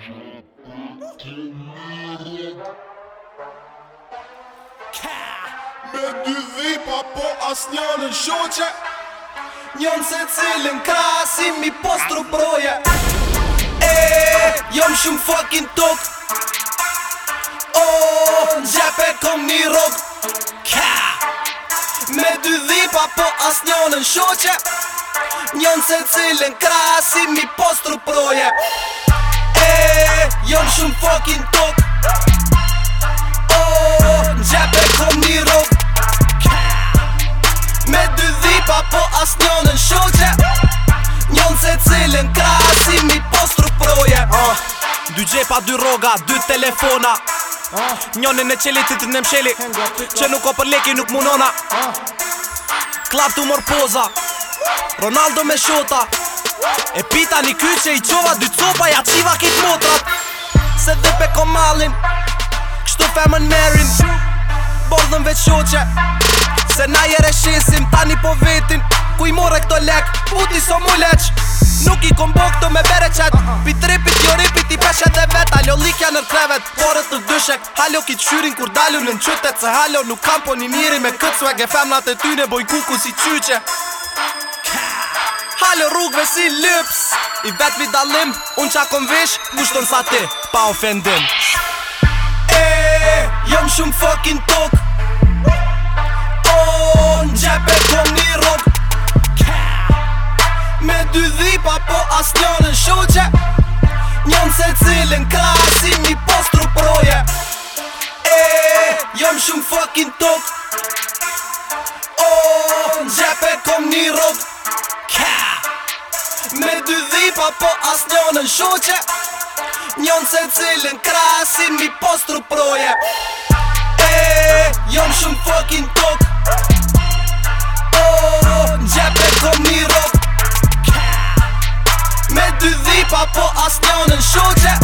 Me dy dhipa po as një në shoqe Njën se cilin ka si mi postru broje E, jom shumë fucking tok O, në gjepe kom një rok Ka Me dy dhipa po as një në shoqe Njën se cilin ka si mi postru broje shumë fucking tok Oh, në gjep e kom një rok Me dy dhipa po as njonën shoqe Njënë se cilën krasim i postru proje uh, ah. Dy gjepa, dy roga, dy telefona ah. Njonën në qeli të të në msheli Që nuk o leki, nuk munona ah. Klap të mor poza Ronaldo me shota E pita një kyqe i qova dy copa ja qiva kit motrat Se dhe peko malin Kështu femën merin Bordhën veç shoqe Se na jere shisim Tani po vetin Ku i more këto lek Puti so mu leq Nuk i kom bo këto me bere qet Pi tripit, jo ripit, i peshet e vet Alo likja nër krevet, porës të dyshek Halo ki shyrin kur dalu në në qytet Se halo nuk kam po një njëri me këtë swag E femnat e tyne boj kuku si qyqe dalë rrugve si lips I vetë mi dalim, unë qa kom vish Ngushton sa ti, pa ofendim E, jam shumë fucking tok O, në gjepe kom një rob Me dy dhipa po as njënën shoqe Njën se cilin ka asim i postru proje E, jam shumë fucking tok O, në kom një rob Me dy dhipa po as njonën shoqe Njonë se cilën krasin mi postru proje E, jom shumë fucking tok në gjepe kom një rok Me dy dhipa po as njonën shoqe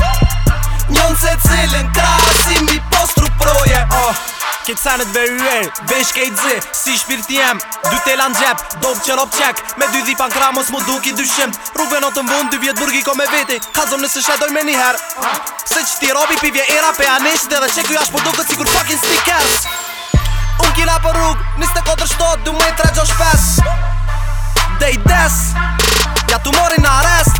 Njonë se cilën krasin mi postru proje Oh, oh Këtë sanët verërë, vesh ke i dzi Si shpirti jem, dy telan gjep Dobë që rop qek, me dy dhipan kramos Mu duki dy shimt, rrugve në të mbun Dy vjetë burgi ko me veti, kazëm nëse shetoj me njëher Se që ti robi pivje era pe anisht Dhe dhe që kuj ashtë po duke cikur fucking stickers Unë kina për rrug, nisë të kotër shtot Dë mëjt tre gjosh pes Dhe i des Ja tu mori në arrest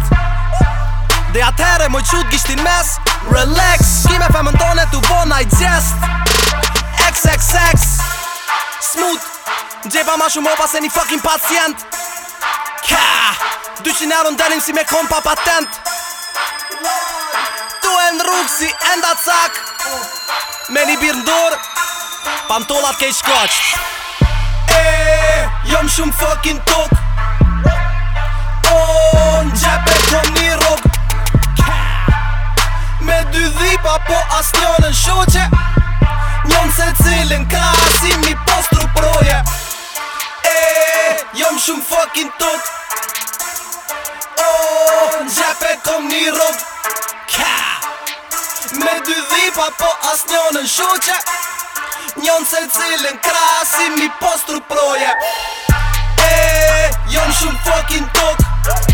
Dhe atëhere mëjt qut gishtin mes Relax, kime femën tone tu bo tu bo na i gjest sex, sex, sex Smooth Gjepa ma shumë opa se një fucking pacient Ka Dushin erën delim si me kom pa patent Tu e në rrugë si enda cak Me një birë ndur Pantolat ke i shkoq E, jom shumë fucking tok On gjepet jom një rrug Me dy dhipa po as njone Gjepe kom një rob Ka Me dy dhipa po as njënë në shuqe Njën se cilën krasim i postru proje E, jom shumë fokin tok